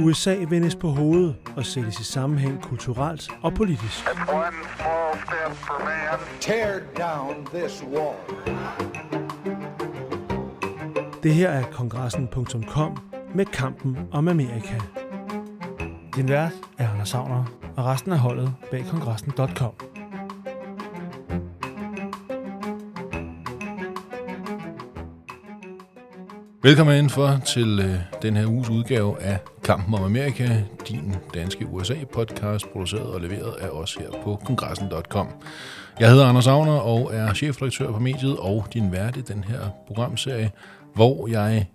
USA vendes på hovedet og sættes i sammenhæng kulturelt og politisk. Tear down this wall. Det her er kongressen.com med kampen om Amerika. Din vært er Anders Savner, og resten af holdet bag kongressen.com. Velkommen indenfor til øh, den her uges udgave af Kampen om Amerika, din danske USA-podcast, produceret og leveret af os her på kongressen.com. Jeg hedder Anders Agner og er chefredaktør på mediet og din vært i den her programserie, hvor jeg,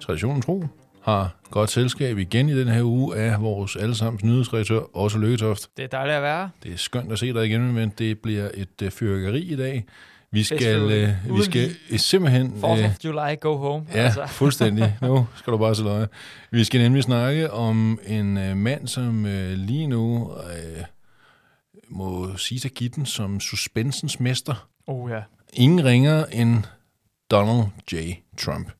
traditionen tro, har godt selskab igen i den her uge af vores allesammens nyhedsredaktør, Otto Lykketoft. Det er dejligt at være. Det er skønt at se dig igen, men det bliver et øh, fyrkeri i dag. Vi skal, øh, vi skal øh, simpelthen... 4th of July, go home. Ja, altså. fuldstændig. Nu skal du bare så løje. Vi skal nemlig snakke om en øh, mand, som øh, lige nu øh, må sige sig den som suspensens mester. Oh ja. Ingen ringer end Donald J. Trump.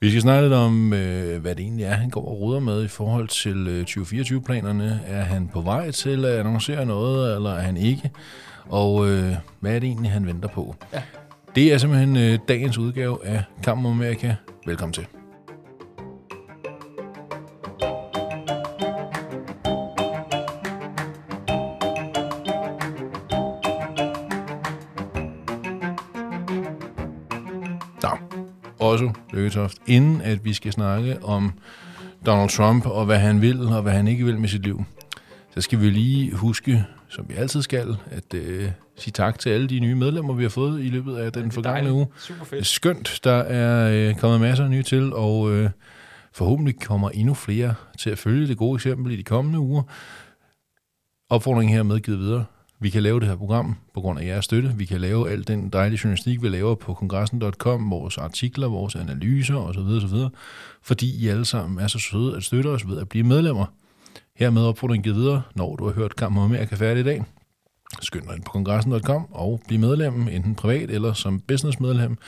Vi skal snakke lidt om, øh, hvad det egentlig er, han går og ruder med i forhold til øh, 2024-planerne. Er han på vej til at annoncere noget, eller er han ikke? Og øh, hvad er det egentlig, han venter på? Ja. Det er simpelthen øh, dagens udgave af Kampen om Amerika. Velkommen til. Også Lykketoft. Inden at vi skal snakke om Donald Trump og hvad han vil og hvad han ikke vil med sit liv, så skal vi lige huske, som vi altid skal, at øh, sige tak til alle de nye medlemmer, vi har fået i løbet af den forgangne uge. Super er fedt. skønt. Der er øh, kommet masser af nye til, og øh, forhåbentlig kommer endnu flere til at følge det gode eksempel i de kommende uger. Opfordringen her medgivet videre. Vi kan lave det her program på grund af jeres støtte. Vi kan lave al den dejlige journalistik, vi laver på kongressen.com, vores artikler, vores analyser osv. osv. Fordi I alle sammen er så søde at støtte os ved at blive medlemmer. Hermed opfordringen givet videre, når du har hørt Kampen om Amerika færdig i dag. Skynd dig ind på kongressen.com og bliv medlem, enten privat eller som businessmedlem.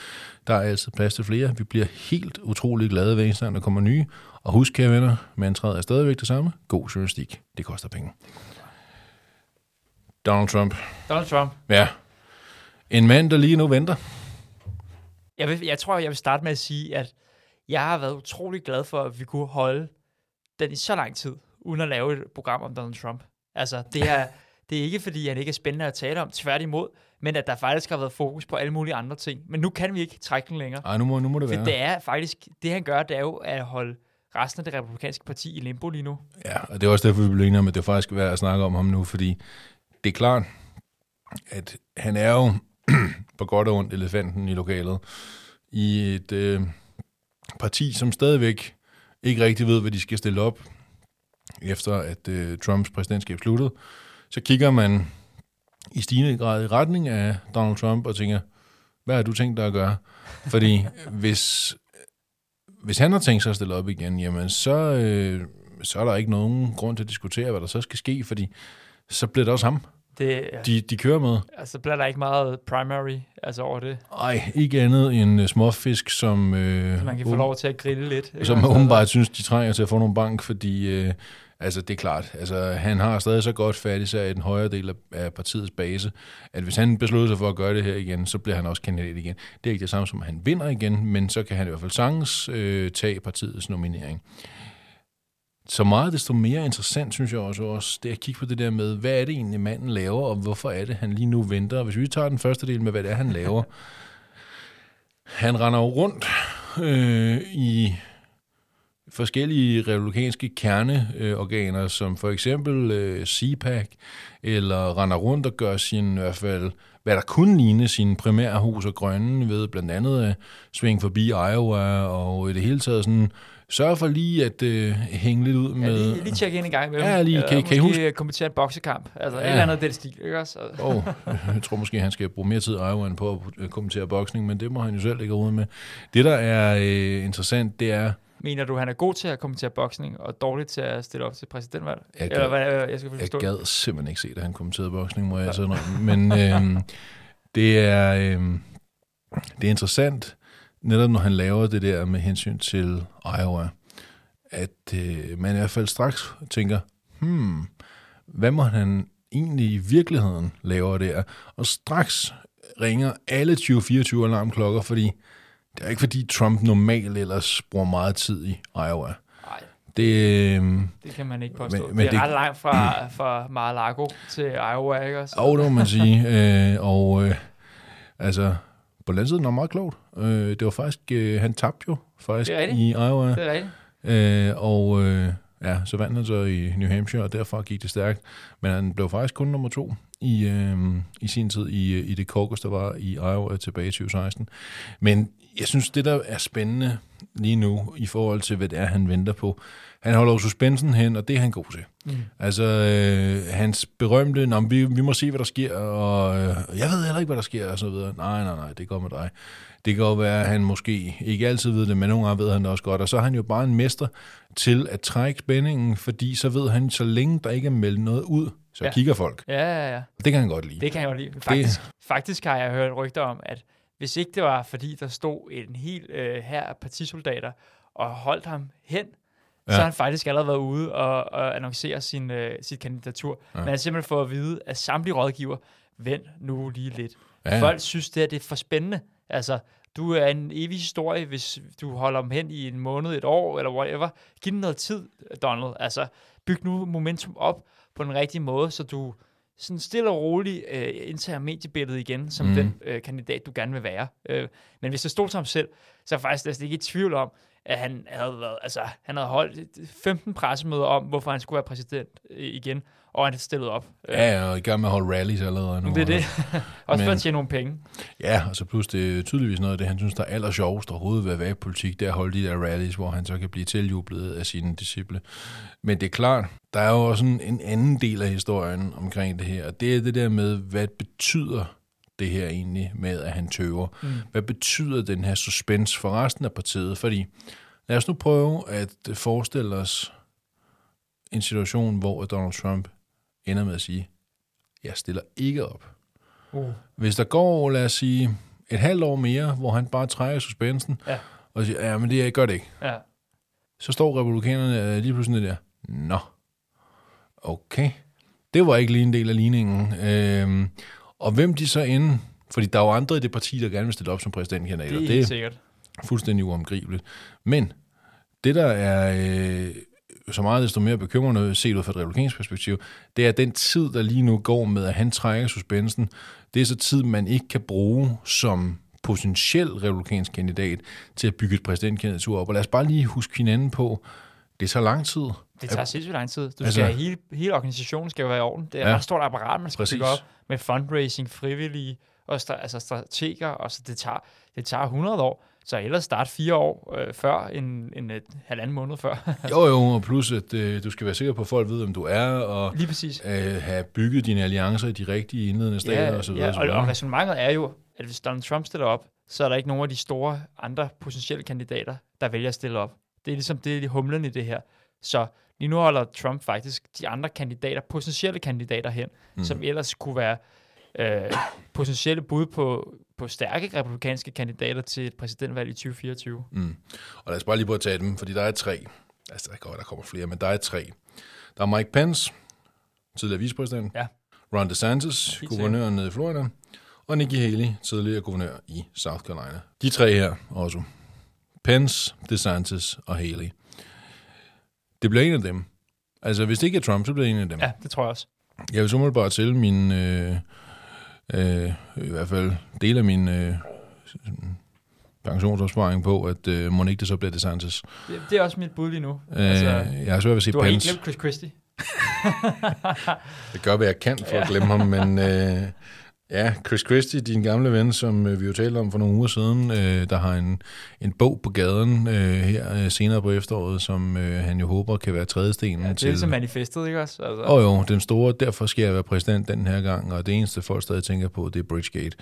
Der er altid plads til flere. Vi bliver helt utrolig glade, hver eneste der kommer nye. Og husk, kære venner, mantraet er stadigvæk det samme. God journalistik. Det koster penge. Donald Trump. Donald Trump. Ja. En mand, der lige nu venter. Jeg, vil, jeg tror, jeg vil starte med at sige, at jeg har været utrolig glad for, at vi kunne holde den i så lang tid, uden at lave et program om Donald Trump. Altså, det er, det er ikke, fordi han ikke er spændende at tale om, tværtimod, men at der faktisk har været fokus på alle mulige andre ting. Men nu kan vi ikke trække den længere. Ej, nu må, nu må det For være. det er faktisk, det han gør, det er jo at holde resten af det republikanske parti i limbo lige nu. Ja, og det er også derfor, vi blev enige om, at det faktisk er værd at snakke om ham nu, fordi det er klart, at han er jo på godt og ondt elefanten i lokalet i et øh, parti, som stadigvæk ikke rigtig ved, hvad de skal stille op, efter at øh, Trumps præsidentskab sluttede. Så kigger man i stigende grad i retning af Donald Trump og tænker, hvad har du tænkt dig at gøre? Fordi hvis, hvis han har tænkt sig at stille op igen, jamen så, øh, så er der ikke nogen grund til at diskutere, hvad der så skal ske, fordi så bliver det også ham, Det, de, de kører med. altså, bliver der ikke meget primary altså over det. Ej, ikke andet end øh, småfisk, som, øh, Man kan få lov til at grille lidt. som Altså, åbenbart synes, de trænger til at få nogle bank, fordi øh, altså, det er klart, altså, han har stadig så godt fat, især i den højre del af, af partiets base, at hvis han beslutter sig for at gøre det her igen, så bliver han også kandidat igen. Det er ikke det samme som, at han vinder igen, men så kan han i hvert fald sagtens øh, tage partiets nominering. Så meget desto mere interessant, synes jeg også, også, det er at kigge på det der med, hvad er det egentlig, manden laver, og hvorfor er det, han lige nu venter. Hvis vi tager den første del med, hvad det er, han laver. Han render jo rundt øh, i forskellige republikanske kerneorganer, som for eksempel øh, CPAC, eller render rundt og gør sin, i hvert fald, hvad der kunne ligne sin primære hus og grønne, ved blandt andet at svinge forbi Iowa, og i det hele taget sådan sørg for lige at øh, hænge lidt ud Ja, med... lige, lige tjekke ind en gang imellem. Ja, lige. Eller Kan- kan I huske- kommentere en boksekamp. Altså, ja. et Ja. eller andet den stil, ikke også? Og- Oh, jeg tror måske, han skal bruge mere tid i Iowa end på at øh, kommentere boksning, men det må han jo selv ikke ud med. Det, der er øh, interessant, det er, Mener du, han er god til at kommentere boksning, og dårlig til at stille op til præsidentvalg? Jeg Eller gad- hvad øh, jeg skal jeg forstå? gad simpelthen ikke se, at han kommenterede boksning, må jeg sådan Men øh, det, er, øh, det er interessant, netop når han laver det der med hensyn til Iowa, at øh, man i hvert fald straks tænker, hmm, hvad må han egentlig i virkeligheden lave der? Og straks ringer alle 2024 alarmklokker, fordi det er ikke fordi Trump normalt ellers bruger meget tid i Iowa. Nej, Det, øh, det kan man ikke påstå. Men- Men, det er det- ret langt fra, fra Mar-a-Lago til Iowa, ikke også? Og det må man sige. Øh, og øh, altså, på den anden side, er meget klogt. Øh, det var faktisk, øh, han tabte jo faktisk Det er i Iowa. Det er rigtigt. Øh, og øh, ja, så vandt han så i New Hampshire, og derfra gik det stærkt. Men han blev faktisk kun nummer to i, øh, i sin tid i, i det caucus, der var i Iowa tilbage i 2016. Men jeg synes, det der er spændende lige nu, i forhold til, hvad det er, han venter på, han holder jo suspensen hen, og det er han god til. Mm. Altså, øh, hans berømte, Nå, vi, vi må se, hvad der sker, og øh, jeg ved heller ikke, hvad der sker, og så videre. Nej, nej, nej, det går med dig. Det kan jo være, at han måske ikke altid ved det, men nogle gange ved han det også godt. Og så er han jo bare en mester til at trække spændingen, fordi så ved han, så længe der ikke er meldt noget ud, så ja. Kigger folk. Ja, ja, ja. Det kan han godt lide. Det kan jeg jo lide. Faktisk, det... faktisk har jeg hørt rygter om, at hvis ikke det var, fordi der stod en hel øh, her partisoldater og holdt ham hen, ja. så har han faktisk allerede været ude og, og annoncere sin, øh, sit kandidatur. Ja. Men han har simpelthen fået at vide af samtlige rådgiver, vent nu lige lidt. Ja. Folk synes, det, her, det er for spændende. Altså, du er en evig historie, hvis du holder dem hen i en måned, et år, eller whatever. Giv dem noget tid, Donald. Altså, byg nu momentum op på den rigtige måde, så du sådan stille og roligt øh, indtager mediebilledet igen, som mm. den øh, kandidat, du gerne vil være. Øh, men hvis det stod til ham selv, så er jeg faktisk næsten ikke i tvivl om, at han havde, været, altså, han havde holdt 15 pressemøder om, hvorfor han skulle være præsident øh, igen, og han havde stillet op. Øh, Ja, og i gang med at holde rallies allerede nu. det er det. Også for Men- at tjene nogle penge. Ja, og så plus det er tydeligvis noget af det, han synes, der er aller sjovest overhovedet ved at være i politik, det er at holde de der rallies, hvor han så kan blive tiljublet af sine disciple. Men det er klart, der er jo også en, en anden del af historien omkring det her, og det er det der med, hvad betyder det her egentlig med, at han tøver? Mm. Hvad betyder den her suspense for resten af partiet? Fordi lad os nu prøve at forestille os en situation, hvor Donald Trump ender med at sige, jeg stiller ikke op. Uh. Hvis der går, lad os sige, et halvt år mere, hvor han bare trækker suspensen, Ja. og siger, ja, men det jeg gør det ikke. Ja. Så står republikanerne øh, lige pludselig der, nå, okay, det var ikke lige en del af ligningen. Øhm, og hvem de så inde, fordi der er jo andre i det parti, der gerne vil stille op som præsidentkandidater. Det er det helt er sikkert. fuldstændig uomgribeligt. Men det, der er øh, så meget desto mere bekymrende set ud fra et republikansk perspektiv, det er den tid, der lige nu går med, at han trækker suspensen. Det er så tid, man ikke kan bruge som potentiel republikansk kandidat til at bygge et præsidentkandidatur op. Og lad os bare lige huske hinanden på, det tager lang tid. Det tager sindssygt lang tid. Du Altså- skal, hele, hele organisationen skal jo være i orden. Det er Ja. ja. et stort apparat, man skal Præcis. bygge op med fundraising, frivillige og stra- altså strateger, og så det tager, det tager 100 år. Så ellers start fire år øh, før, en, en et halvanden måned før. Jo, jo, og plus at øh, du skal være sikker på, at folk ved, hvem du er, og Lige præcis. øh, have bygget dine alliancer i de rigtige indledende stater osv. ja, osv. og, og resonemanget er jo, at hvis Donald Trump stiller op, så er der ikke nogen af de store andre potentielle kandidater, der vælger at stille op. Det er ligesom det er humlen i det her. Så lige nu holder Trump faktisk de andre kandidater, potentielle kandidater hen, mm. som ellers kunne være øh, potentielle bud på, på stærke republikanske kandidater til et præsidentvalg i 2024. Mm. Og lad os bare lige prøve at tage dem, fordi der er tre. Altså, der, går, der kommer flere, men der er tre. Der er Mike Pence, tidligere vicepræsident. Ja. Ron DeSantis, Helt guvernør nede i Florida. Og Nikki Haley, tidligere guvernør i South Carolina. De tre her også. Pence, DeSantis og Haley. Det bliver en af dem. Altså, hvis det ikke er Trump, så bliver det en af dem. Ja, det tror jeg også. Jeg vil bare til min, øh, øh, i hvert fald del af min øh, pensionsopsparing på, at øh, må ikke det så bliver DeSantis. Det, det er også mit bud lige nu. Øh, altså, jeg har svært ved at se du har helt Pence. glemt Chris Christie. Jeg gør, hvad jeg kan for ja. at glemme ham, men, øh, Ja, Chris Christie, din gamle ven, som øh, vi jo talte om for nogle uger siden, øh, der har en, en bog på gaden øh, her øh, senere på efteråret, som øh, han jo håber kan være trædestenen Ja, det er til... ligesom manifestet, ikke også? Altså, oh, jo, den store, derfor skal jeg være præsident den her gang, og det eneste folk stadig tænker på, det er Bridgegate.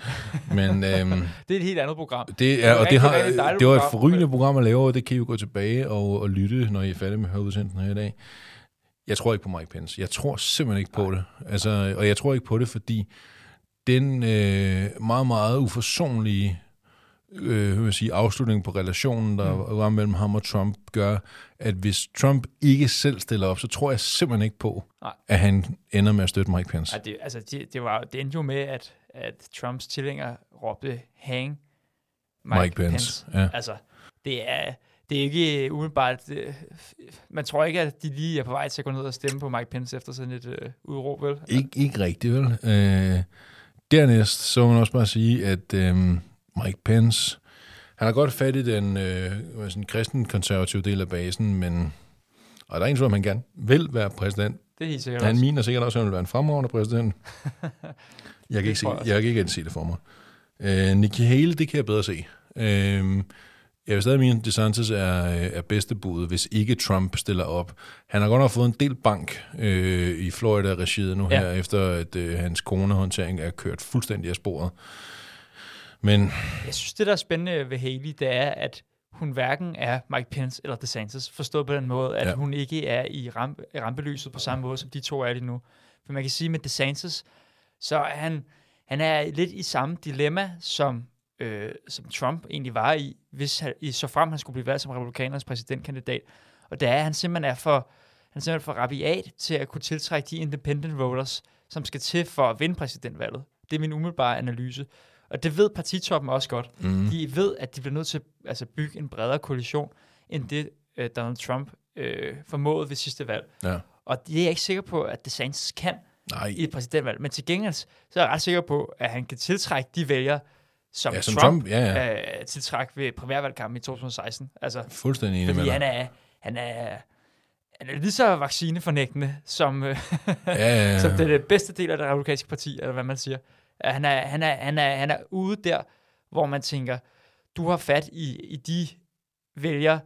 Men øhm, Det er et helt andet program. det er, og det, rigtig, har, rigtig det var et forrygende program at lave, og det kan I jo gå tilbage og, og lytte, når I er færdige med at høre udsendelsen her i dag. Jeg tror ikke på Mike Pence. Jeg tror simpelthen ikke på det. Altså, og jeg tror ikke på det, fordi den øh, meget, meget uforsonlige øh, jeg sige, afslutning på relationen, der mm. var mellem ham og Trump, gør, at hvis Trump ikke selv stiller op, så tror jeg simpelthen ikke på, Nej. at han ender med at støtte Mike Pence. Ja, det, altså, det, det, var, det endte jo med, at, at Trumps tilhængere råbte hang Mike, Mike Pence, ja. Altså, det er, det er ikke umiddelbart... Det, man tror ikke, at de lige er på vej til at gå ned og stemme på Mike Pence efter sådan et øh, udråb, vel? Ikke, ikke rigtigt, vel? Øh, dernæst, så må man også bare sige, at øh, Mike Pence, han har godt fat i den øh, sådan, kristen-konservative del af basen, men og der er ingen tvivl om, han gerne vil være præsident. Det er helt sikkert Han også. mener sikkert også, at han vil være en fremragende præsident. Jeg kan, ikke se, jeg kan ikke se det for mig. Øh, Nikki Haley, det kan jeg bedre se. Øh, jeg vil stadig mene, at DeSantis er, er bedste bud, hvis ikke Trump stiller op. Han har godt nok fået en del bank øh, i Florida-regiet nu Ja. her, efter at øh, hans coronahåndtering er kørt fuldstændig af sporet. Men Jeg synes, det der er spændende ved Haley, det er, at hun hverken er Mike Pence eller DeSantis, forstået på den måde, at ja. hun ikke er i ramp, rampelyset på samme måde, som de to er lige nu. For man kan sige med DeSantis, så er han, han er lidt i samme dilemma, som, øh, som Trump egentlig var i, hvis han, i, så frem han skulle blive valgt som republikanernes præsidentkandidat. Og det er, at han simpelthen er for, han er simpelthen for rabiat til at kunne tiltrække de independent voters, som skal til for at vinde præsidentvalget. Det er min umiddelbare analyse. Og det ved partitoppen også godt. Mm. De ved, at de bliver nødt til at altså, bygge en bredere koalition, end det øh, Donald Trump øh, formåede ved sidste valg. ja, Og det er jeg ikke sikker på, at DeSantis kan nej, i et præsidentvalg. Men til gengæld, så er jeg ret sikker på, at han kan tiltrække de vælgere, som, Ja, som Trump, Trump, ja, ja. Øh, tiltræk ved primærvalgkampen i 2016. Altså, fuldstændig enig med dig. han er, han er, han er lige så vaccinefornægtende, som, øh, Ja, ja, ja. som det, det bedste del af det republikanske parti, eller hvad man siger. Han er, han, er, han, er, han er ude der, hvor man tænker, du har fat i, i de vælgere,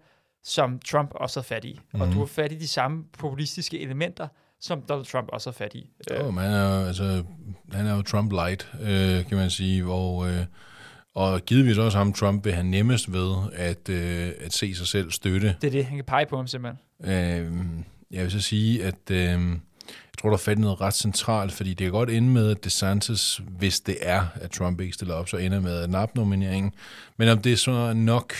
som Trump også har fat i. Mm. Og Mhm. du har fat i de samme populistiske elementer, som Donald Trump også har fat i. Øh, Oh, man er jo, altså, han er jo Trump light, øh, kan man sige, hvor, øh, og givetvis også ham Trump vil have nemmest ved at, øh, at se sig selv støtte. Det er det, han kan pege på ham simpelthen. Øh, jeg vil så sige, at øh, jeg tror, der er fat noget ret centralt, fordi det kan godt ende med, at DeSantis, hvis det er, at Trump ikke stiller op, så ender med at nappe nomineringen. Men om det er så nok,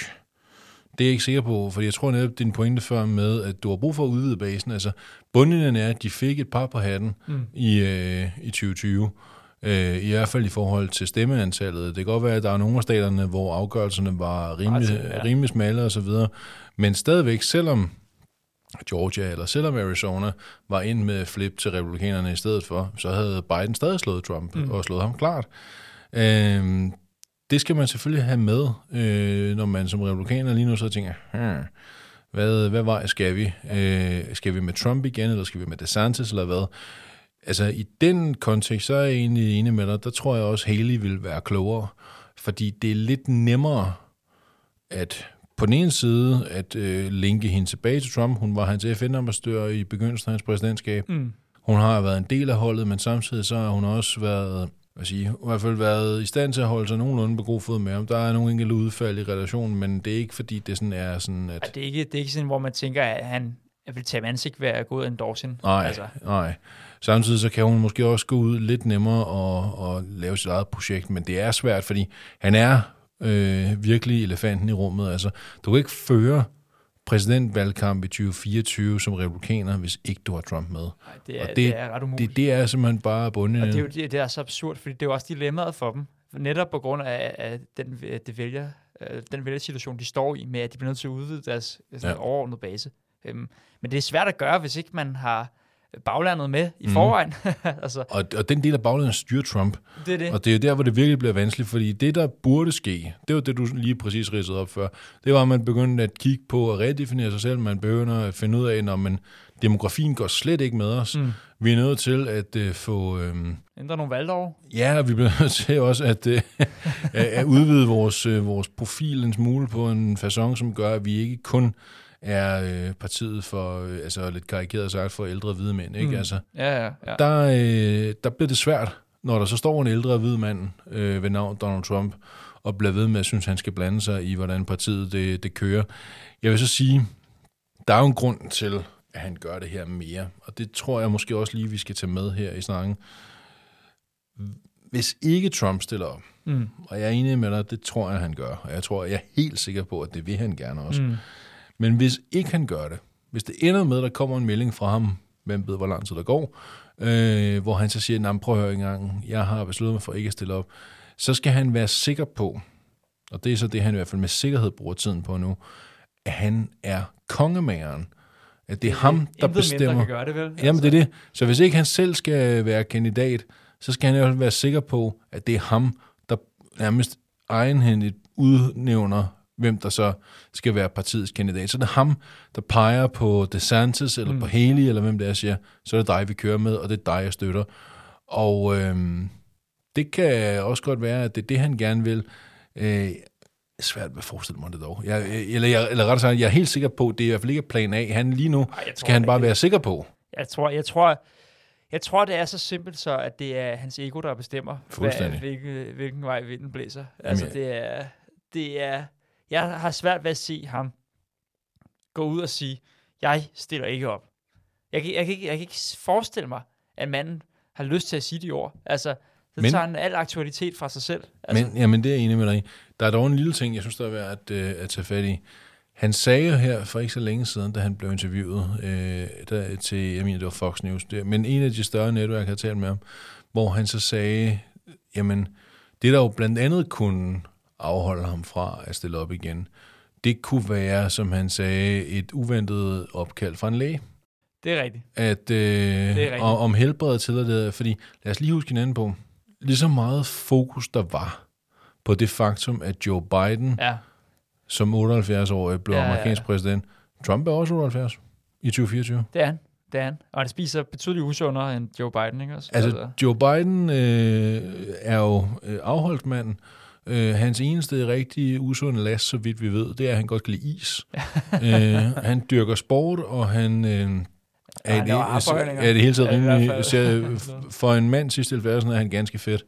det er jeg ikke sikker på, fordi jeg tror netop, din pointe før med, at du har brug for at udvide basen. Altså, bundlinjen er, at de fik et par på hatten mm. i, øh, i 2020. Øh, I hvert fald i forhold til stemmeantallet. Det kan godt være, at der er nogle af staterne, hvor afgørelserne var rimelig, ja. rimelig smalle og så videre. Men stadigvæk, selvom Georgia eller selvom Arizona var ind med flip til republikanerne i stedet for, så havde Biden stadig slået Trump mm. og slået ham klart. Øhm, det skal man selvfølgelig have med, øh, når man som republikaner lige nu så tænker, hmm, hvad, hvad vej skal vi? Øh, skal vi med Trump igen, eller skal vi med DeSantis, eller hvad? Altså, i den kontekst, så er jeg egentlig enig med dig. Der tror jeg også, Haley vil være klogere. Fordi det er lidt nemmere at på den ene side at øh, linke hende tilbage til Trump. Hun var hans FN-ambassadør i begyndelsen af hans præsidentskab. Mm. Hun har været en del af holdet, men samtidig så har hun også været, hvad sige, i hvert fald været i stand til at holde sig nogenlunde på god fod med ham. Der er nogle enkelte udfald i relationen, men det er ikke fordi, det sådan er sådan, At at... det, er ikke, det er ikke sådan, hvor man tænker, at han vil tage ansigt ved at gå ud og endorse hende. Nej, Altså, nej. Samtidig så kan hun måske også gå ud lidt nemmere og, og lave sit eget projekt, men det er svært, fordi han er øh, virkelig elefanten i rummet. Altså, du kan ikke føre præsidentvalgkamp i 2024 som republikaner, hvis ikke du har Trump med. nej, det, er, Og det, det- er ret umuligt. Det, det er simpelthen bare bunden. Og det er jo det, det er så absurd, fordi det er jo også dilemmaet for dem. Netop på grund af, af den, at det vælger, øh, den vælgersituation, de står i, med at de bliver nødt til at udvide deres ja. overordnede base. Øhm, men det er svært at gøre, hvis ikke man har baglandet med i Mhm. forvejen. altså, Og, og den del af baglandet styrer Trump. det er det. Og det er jo der, hvor det virkelig bliver vanskeligt, fordi det, der burde ske, det var det, du lige præcis ridsede op før, det var, at man begyndte at kigge på at redefinere sig selv. Man begynder at finde ud af, når man, demografien går slet ikke med os. Mm. Vi er nødt til at uh, få, øhm, Ændre nogle valglov. Ja, og vi bliver nødt til også at, øh, at udvide vores, øh, vores profil en smule på en façon, som gør, at vi ikke kun er øh, partiet for, øh, altså lidt karikeret sagt, for ældre hvide mænd. Ikke? Mm. Altså, Ja, ja, ja. der, øh, der bliver det svært, når der så står en ældre hvid mand øh, ved navn Donald Trump, og bliver ved med at synes, han skal blande sig i, hvordan partiet det, det kører. Jeg vil så sige, der er jo en grund til, at han gør det her mere, og det tror jeg måske også lige, vi skal tage med her i snakken. Hvis ikke Trump stiller op, Mm. og jeg er enig med dig, det tror jeg, han gør, og jeg tror, jeg er helt sikker på, at det vil han gerne også. Mm. Men hvis ikke han gør det, hvis det ender med, at der kommer en melding fra ham, hvem ved, hvor lang tid der går, øh, hvor han så siger, nej, prøv at høre engang, jeg har besluttet mig for ikke at stille op, så skal han være sikker på, og det er så det, han i hvert fald med sikkerhed bruger tiden på nu, at han er kongemageren. At det er ham, der Intet mindre bestemmer. kan gøre det, vel? Jamen, det er det. Så hvis ikke han selv skal være kandidat, så skal han jo være sikker på, at det er ham, der nærmest egenhændigt udnævner, hvem der så skal være partiets kandidat. Så det er ham, der peger på DeSantis, eller mm. på Haley, eller hvem det er, siger, så er det dig, vi kører med, og det er dig, jeg støtter. Og øhm, det kan også godt være, at det er det, han gerne vil. Øh, svært ved at forestille mig det dog. Jeg, eller, jeg, eller rettere sagt, jeg er helt sikker på, det er i hvert fald ikke plan A. Han lige nu Ej, skal han ikke, bare det- være sikker på. Jeg tror, jeg tror, jeg tror, det er så simpelt så, at det er hans ego, der bestemmer, hvad, hvilken, hvilken vej vinden blæser. Altså, jeg- det er, det er, jeg har svært ved at se ham gå ud og sige, jeg stiller ikke op. Jeg kan, jeg kan, ikke, jeg kan ikke forestille mig, at manden har lyst til at sige de ord. Altså, så Men- Men, tager han al aktualitet fra sig selv. Altså, Men, jamen, det er jeg enig med dig. Der er dog en lille ting, jeg synes, der er værd at, øh, at tage fat i. Han sagde jo her for ikke så længe siden, da han blev interviewet øh, der, til, jeg mener, det var Fox News, det, men en af de større netværk, jeg har talt med ham, hvor han så sagde, jamen, det der jo blandt andet kunne afholde ham fra at stille op igen, det kunne være, som han sagde, et uventet opkald fra en læge. det er rigtigt. At, øh, rigtigt. og, om helbredet til det, fordi lad os lige huske hinanden på, lige så meget fokus der var på det faktum, at Joe Biden Ja, som 78-årig blev Ja, ja, ja, ja. amerikansk præsident. Trump er også 78 i 2024. det er han. Det er han. Og han spiser betydeligt usundere end Joe Biden, ikke også? Altså, Joe Biden øh, er jo øh, afholdt manden. Øh, hans eneste rigtige usunde last, så vidt vi ved, det er, at han godt kan lide is. øh, han dyrker sport, og han... Øh, er, laver det, armbøjninger. er det hele tiden Ja, rimelig... ser- For en mand sidst i 70'erne er han ganske fedt.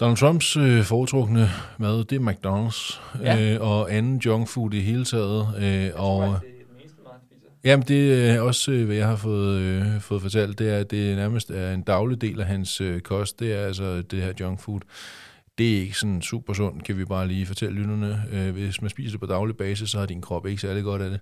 Donald Trumps øh, foretrukne mad, det er McDonald's, Ja. øh, og anden junk food i hele taget. Øh, og, det er eneste mad, han spiser. Jamen, det er også, øh, hvad jeg har fået, øh, fået fortalt, det er, at det nærmest er en daglig del af hans øh, kost. Det er altså det her junk food. Det er ikke sådan super sundt, kan vi bare lige fortælle lytterne. Øh, hvis man spiser det på daglig basis, så har din krop ikke særlig godt af det.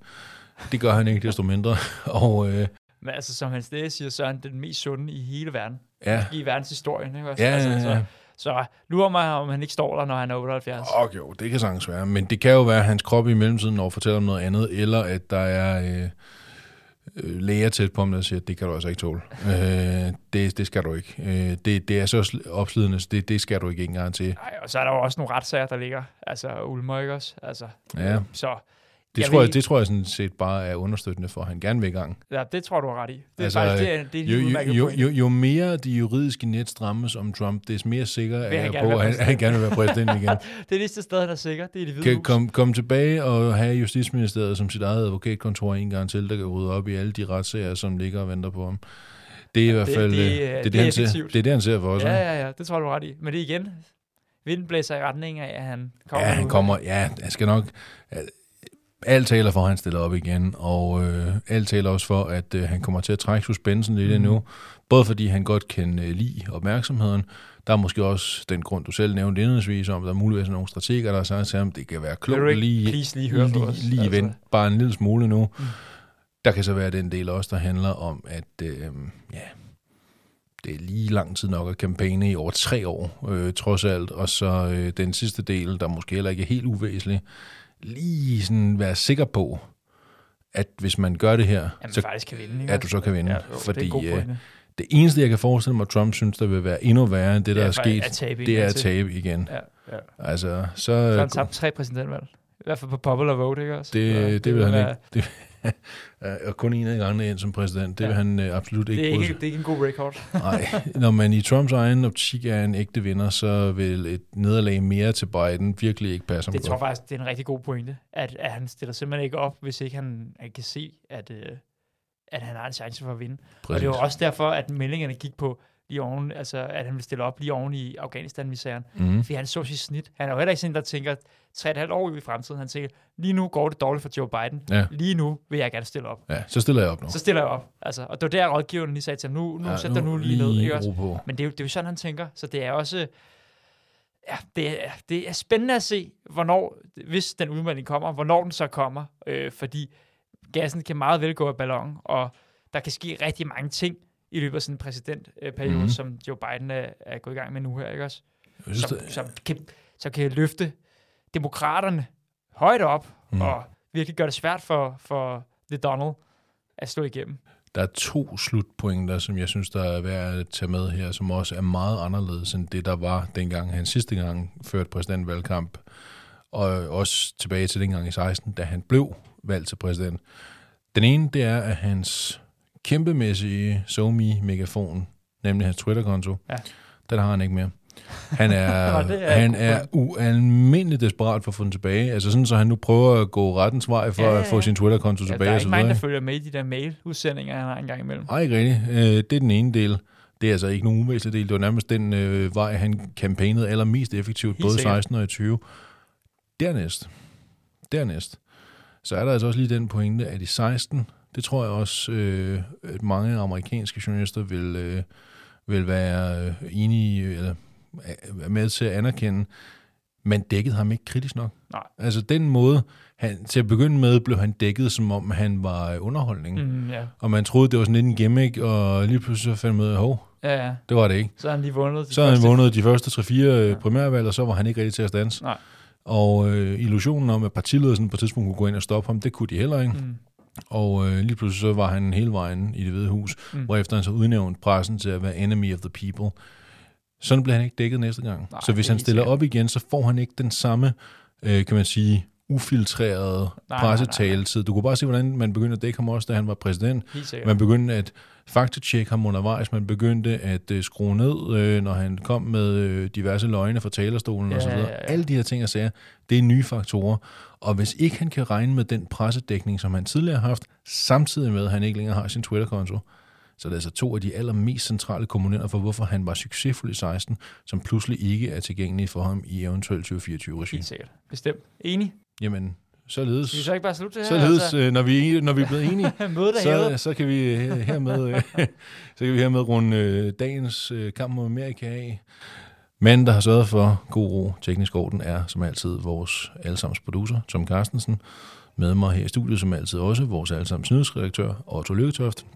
Det gør han ikke desto mindre. Og øh, Men altså, som hans læge siger, så er han den mest sunde i hele verden. ja, I verdenshistorien, ikke også? ja, altså, ja, ja. Så, så lurer mig, om han ikke står der, når han er 78. Okay, jo, det kan sagtens være. Men det kan jo være, at hans krop i mellemtiden når fortæller om noget andet, eller at der er øh, øh, læger tæt på ham, der siger, det kan du altså ikke tåle. Øh, det, det skal du ikke. Øh, det, det er så sl- opslidende, så det, det skal du ikke engang til. Nej, og så er der jo også nogle retssager, der ligger. Altså, Ulmer, ikke også? Altså, Ja. Så Det, Jeg tror jeg, det tror jeg sådan set bare er understøttende for, at han gerne vil i gang. ja, det tror du har ret i. Det er Altså, faktisk det, er, det er Jo, jo, jo, jo, jo mere de juridiske net strammes om Trump, des mere sikker er jeg på, at han, han gerne vil være præsident igen. Det er det eneste sted, han er sikker. Det er det hvide kan komme kom tilbage og have Justitsministeriet som sit eget advokatkontor en gang til, der kan rydde op i alle de retssager, som ligger og venter på ham. Det er i hvert det- fald det, øh, det, er det det, er han ser, det er det, han ser for os. Ja, ja, ja, det tror du ret i. Men det er igen, vinden blæser i retning af, at han kommer Ja, han kommer, ja, han skal nok... Alt taler for, at han stiller op igen, og øh, alt taler også for, at øh, han kommer til at trække suspensen lidt mm. endnu. Både fordi han godt kan øh, lide opmærksomheden, der er måske også den grund, du selv nævnte indledningsvis om, der er muligvis nogle strateger, der har sagt til ham, det kan være klogt at lige, lige høre lige, os? lige Altså. vente bare en lille smule nu. Mm. Der kan så være den del også, der handler om, at øh, ja, det er lige lang tid nok at kampagne i over tre år, øh, trods alt. Og så øh, den sidste del, der måske heller ikke er helt uvæsentlig, lige sådan være sikker på, at hvis man gør det her, Jamen, så faktisk kan vinde, ikke? at du så kan vinde. Ja, jo, det er fordi en god øh, det eneste, jeg kan forestille mig, Trump synes, der vil være endnu værre end det, der Ja, er sket, at tabe det er at tabe igen. Ja, ja. Altså, så... Så han tabt tre præsidentvalg. I hvert fald på popular vote, ikke også? det, Så det, det vil han være- ikke. Det, og kun en af gangene ind som præsident. Det Ja. vil han øh, absolut ikke Det er ikke, det er ikke en god record. Nej, når man i Trumps egen optik er en ægte vinder, så vil et nederlag mere til Biden virkelig ikke passe ham Det tror jeg godt. faktisk, det er en rigtig god pointe, at, at han stiller simpelthen ikke op, hvis ikke han, han kan se, at, øh, at han har en chance for at vinde. Præcis. Og det var også derfor, at meldingerne gik på lige oven, altså at han ville stille op lige oven i Afghanistan-misæren. Mm. Fordi han så sit snit. Han er jo heller ikke sådan, der tænker tre og et halvt år ud i fremtiden. Han tænker, lige nu går det dårligt for Joe Biden. Ja. Lige nu vil jeg gerne stille op. Ja, så stiller jeg op nu. Så stiller jeg op. Altså, og det var der, rådgiveren lige sagde til ham, nu, nu ja, sæt dig nu lige, ned. Ikke også? på. Men det er, jo, det er jo sådan, han tænker. Så det er også... Ja, det er, det er spændende at se, hvornår, hvis den udmelding kommer, hvornår den så kommer. Øh, fordi gassen kan meget vel gå af ballon, og der kan ske rigtig mange ting i løbet af sådan en præsidentperiode, Mhm. mm-hmm. som Joe Biden er, er gået i gang med nu her, ikke også? Synes, Som, det- som, kan, som kan løfte demokraterne højt op, Mm. mm. og virkelig gøre det svært for, for The Donald at slå igennem. Der er to slutpointer, som jeg synes, der er værd at tage med her, som også er meget anderledes end det, der var dengang han sidste gang førte præsidentvalgkamp, og også tilbage til dengang i 16, da han blev valgt til præsident. Den ene, det er, at hans kæmpemæssige SoMe-megafon, nemlig hans Twitter-konto, Ja. den har han ikke mere. Han er, Nå, er han er ualmindeligt desperat for at få den tilbage. Altså sådan, så han nu prøver at gå rettens vej for Ja, ja, at få ja. sin Twitter-konto Ja, tilbage. der er ikke mange, der følger med i de der mail-udsendinger, han har en gang imellem. Nej, ikke rigtigt. Øh, det er den ene del. Det er altså ikke nogen uvæsentlig del. Det var nærmest den øh, vej, han kampagnede allermest effektivt, Helt både sikkert. 16 og i 20. Dernæst, dernæst, så er der altså også lige den pointe, at i 16, det tror jeg også, øh, at mange amerikanske journalister vil, øh, vil være øh, enige, eller er med til at anerkende, man dækkede ham ikke kritisk nok. Nej. Altså den måde, han, til at begynde med, blev han dækket, som om han var øh, underholdning. Mm. Ja. Og man troede, det var sådan lidt en gimmick, og lige pludselig så fandt man ud af, hov, ja, ja. det var det ikke. Så han lige vundet. de Så havde han første- vundet de første 3-4 ja. primærvalg, og så var han ikke rigtig til at stands. Nej. Og øh, illusionen om, at partiledelsen på et tidspunkt kunne gå ind og stoppe ham, det kunne de heller ikke. Mm. Og øh, lige pludselig så var han hele vejen i det hvide hus, mm. Hvorefter han så udnævnte pressen til at være enemy of the people. Sådan bliver han ikke dækket næste gang. Nej, så hvis han stiller op igen, så får han ikke den samme, øh, kan man sige, nej. pressetaletid. Du kunne bare se, hvordan man begyndte at dække ham også, da han var præsident. Man begyndte at faktatjekke ham undervejs. Man begyndte at øh, skrue ned, øh, når han kom med øh, diverse løgne fra talerstolen Ja, videre. ja, ja. Alle de her ting og sager, det er nye faktorer. Og hvis ikke han kan regne med den pressedækning, som han tidligere har haft, samtidig med, at han ikke længere har sin Twitter-konto, så det er altså to af de allermest centrale komponenter for, hvorfor han var succesfuld i 16, som pludselig ikke er tilgængelige for ham i eventuelt 2024-regi. Helt sikkert. Bestemt. Enig. Jamen, således, Skal vi så ikke bare slutte det her? således øh, når, vi, når vi er blevet enige, Mødet er så, hævet. så kan vi øh, hermed, øh, så kan vi hermed runde øh, dagens øh, kamp mod Amerika af. Manden, der har sørget for god ro, teknisk orden, er som altid vores allesammens producer, Tom Carstensen. Med mig her i studiet, som altid også, vores allesammens nyhedsredaktør, Otto Lykketoft.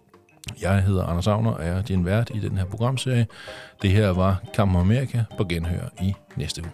Jeg hedder Anders Agner og er din vært i den her programserie. Det her var Kamp mod Amerika på genhør i næste uge.